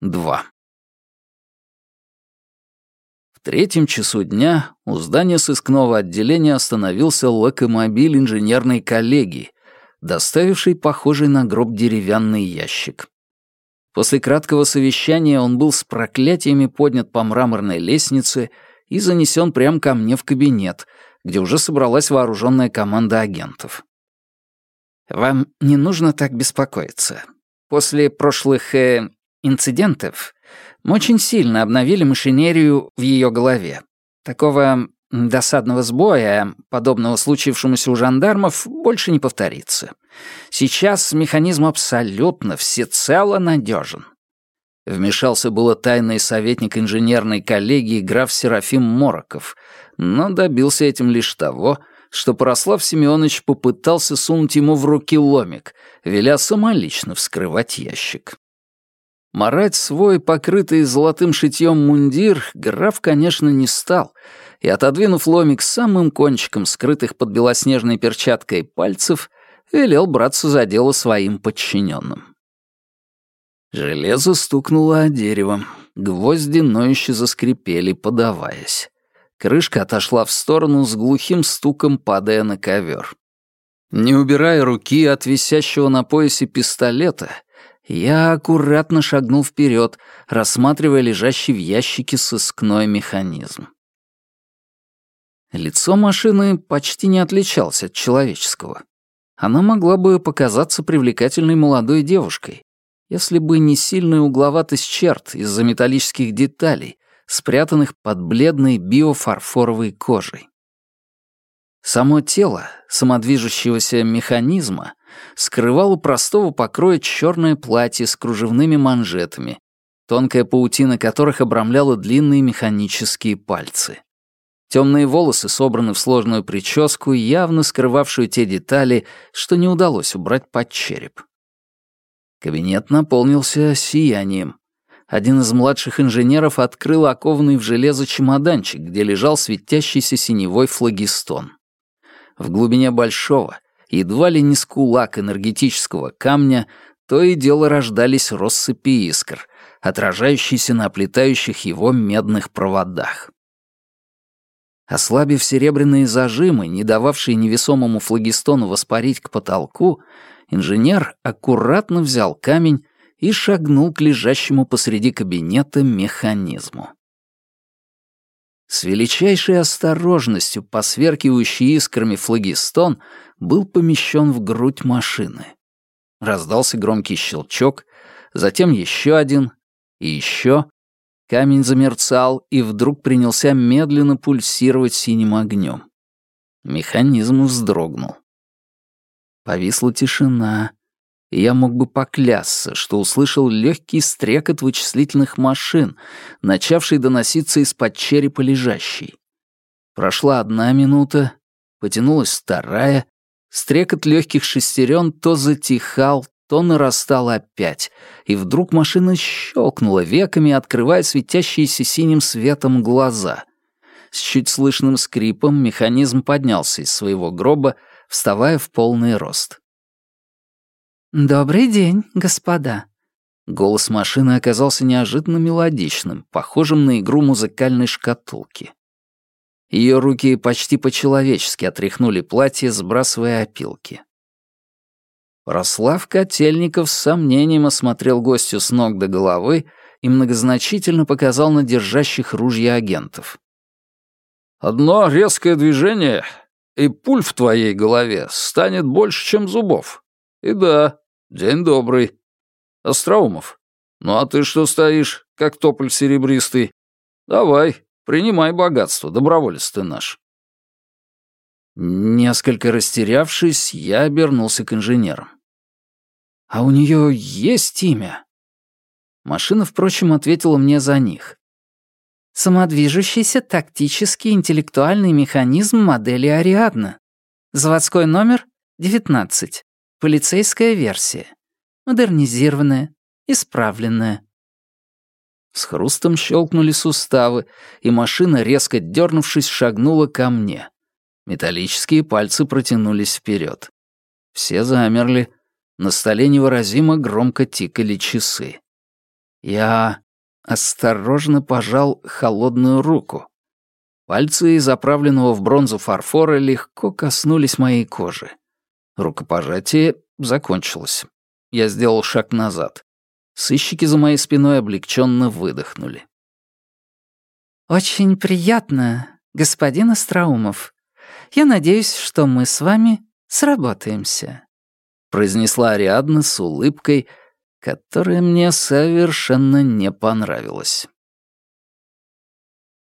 2. В третьем часу дня у здания сыскного отделения остановился локомобиль инженерной коллегии, доставивший похожий на гроб деревянный ящик. После краткого совещания он был с проклятиями поднят по мраморной лестнице и занесен прямо ко мне в кабинет, где уже собралась вооруженная команда агентов. «Вам не нужно так беспокоиться. После прошлых э, инцидентов очень сильно обновили машинерию в ее голове. Такого досадного сбоя, подобного случившемуся у жандармов, больше не повторится. Сейчас механизм абсолютно всецело надежен. Вмешался было тайный советник инженерной коллегии граф Серафим Мороков, но добился этим лишь того, что Порослав Семенович попытался сунуть ему в руки ломик, веля самолично вскрывать ящик. Марать свой, покрытый золотым шитьем мундир, граф, конечно, не стал, и, отодвинув ломик самым кончиком скрытых под белоснежной перчаткой пальцев, велел браться за дело своим подчиненным. Железо стукнуло о дерево, гвозди ноюще заскрипели, подаваясь. Крышка отошла в сторону с глухим стуком, падая на ковер. Не убирая руки от висящего на поясе пистолета, я аккуратно шагнул вперед, рассматривая лежащий в ящике сыскной механизм. Лицо машины почти не отличалось от человеческого. Она могла бы показаться привлекательной молодой девушкой, если бы не сильная угловатость черт из-за металлических деталей, спрятанных под бледной биофарфоровой кожей. Само тело самодвижущегося механизма скрывал у простого покроя черное платье с кружевными манжетами, тонкая паутина которых обрамляла длинные механические пальцы. Темные волосы собраны в сложную прическу, явно скрывавшую те детали, что не удалось убрать под череп. Кабинет наполнился сиянием. Один из младших инженеров открыл окованный в железо чемоданчик, где лежал светящийся синевой флагистон. В глубине большого, едва ли не с кулак энергетического камня, то и дело рождались россыпи искр, отражающиеся на оплетающих его медных проводах. Ослабив серебряные зажимы, не дававшие невесомому флагистону воспарить к потолку, инженер аккуратно взял камень и шагнул к лежащему посреди кабинета механизму. С величайшей осторожностью, посверкивающий искрами флагистон, был помещен в грудь машины. Раздался громкий щелчок, затем еще один и еще. Камень замерцал и вдруг принялся медленно пульсировать синим огнем. Механизм вздрогнул. Повисла тишина, и я мог бы поклясться, что услышал легкий стрекот вычислительных машин, начавший доноситься из-под черепа лежащей. Прошла одна минута, потянулась вторая, стрекот легких шестерен то затихал, то нарастал опять, и вдруг машина щелкнула веками, открывая светящиеся синим светом глаза. С чуть слышным скрипом механизм поднялся из своего гроба, вставая в полный рост. «Добрый день, господа». Голос машины оказался неожиданно мелодичным, похожим на игру музыкальной шкатулки. Ее руки почти по-человечески отряхнули платье, сбрасывая опилки. Рослав Котельников с сомнением осмотрел гостю с ног до головы и многозначительно показал на держащих ружья агентов. «Одно резкое движение, и пуль в твоей голове станет больше, чем зубов. И да, день добрый. Остроумов, ну а ты что стоишь, как тополь серебристый? Давай, принимай богатство, доброволец ты наш. Несколько растерявшись, я обернулся к инженерам. «А у нее есть имя?» Машина, впрочем, ответила мне за них. «Самодвижущийся тактический интеллектуальный механизм модели Ариадна. Заводской номер 19. Полицейская версия. Модернизированная, исправленная. С хрустом щелкнули суставы, и машина, резко дернувшись, шагнула ко мне. Металлические пальцы протянулись вперед. Все замерли. На столе невыразимо громко тикали часы. Я осторожно пожал холодную руку. Пальцы из заправленного в бронзу фарфора легко коснулись моей кожи. Рукопожатие закончилось. Я сделал шаг назад. Сыщики за моей спиной облегченно выдохнули. «Очень приятно, господин Остроумов. Я надеюсь, что мы с вами сработаемся», — произнесла Ариадна с улыбкой, которая мне совершенно не понравилась.